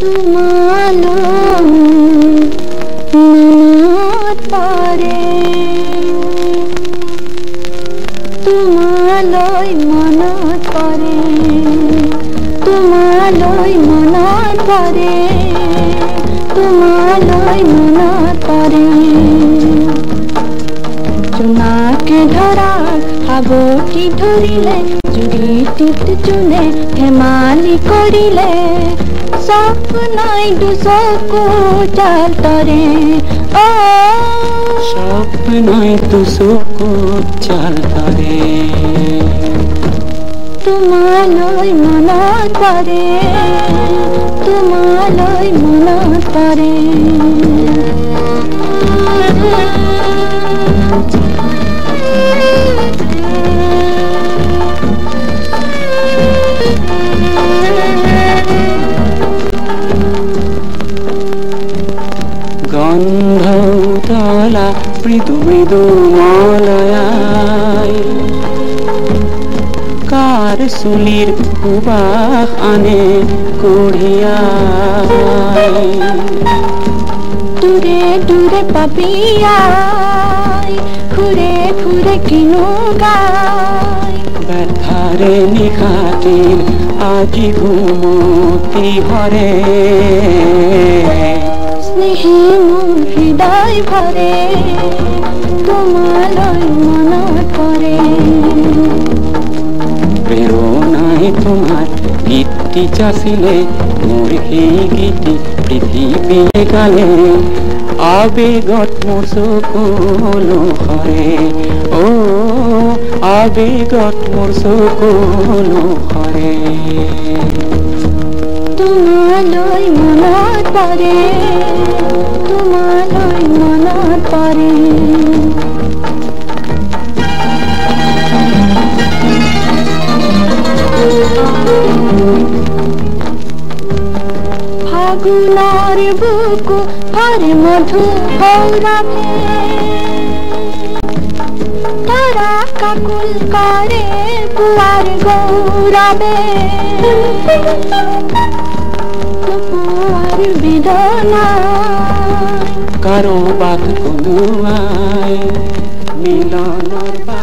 তোমালৈ তোমালৈ মনত পৰে তোমালৈ মনত পৰে চুনাকে ধৰা সাৱটি ধৰিলে জুৰিটিত চুনে ধেমালি কৰিলে স্বপ্নই দুচকু চাল তৰে স্বপ্নই দুচকু চাল তৰে তোমালৈ মনত পৰে তোমালৈ মনত পৰে গন্ধ উতলা মৃদু মৃদু মলয়াই চুলির সুবাস আনে কঢ়িয়াই দূরে দূরে পাপিয়াই ঘুরে ঘুরে কিনো গাই ব্যথারে নিশাটির আজি ঘুমতি হরে স্নেহে মোৰ হৃদয় ভৰে প্রেরণায় তোমার গীতটি চাষিলে মোর সেই গীতি পৃথিবী গালে। আবেগত মোর চকুলো হরে ও আবেগত মোর চকুলো তোমালৈ মনত পৰে তোমালৈ মনত ফাগুনৰ বুকু ভৰে মধু সৌৰভে তাৰা কাকুল কৰে পুৱাৰ গৌৰৱে পুৱাৰ বেদনা কারও বাক কলুয়ায় মিলনের বা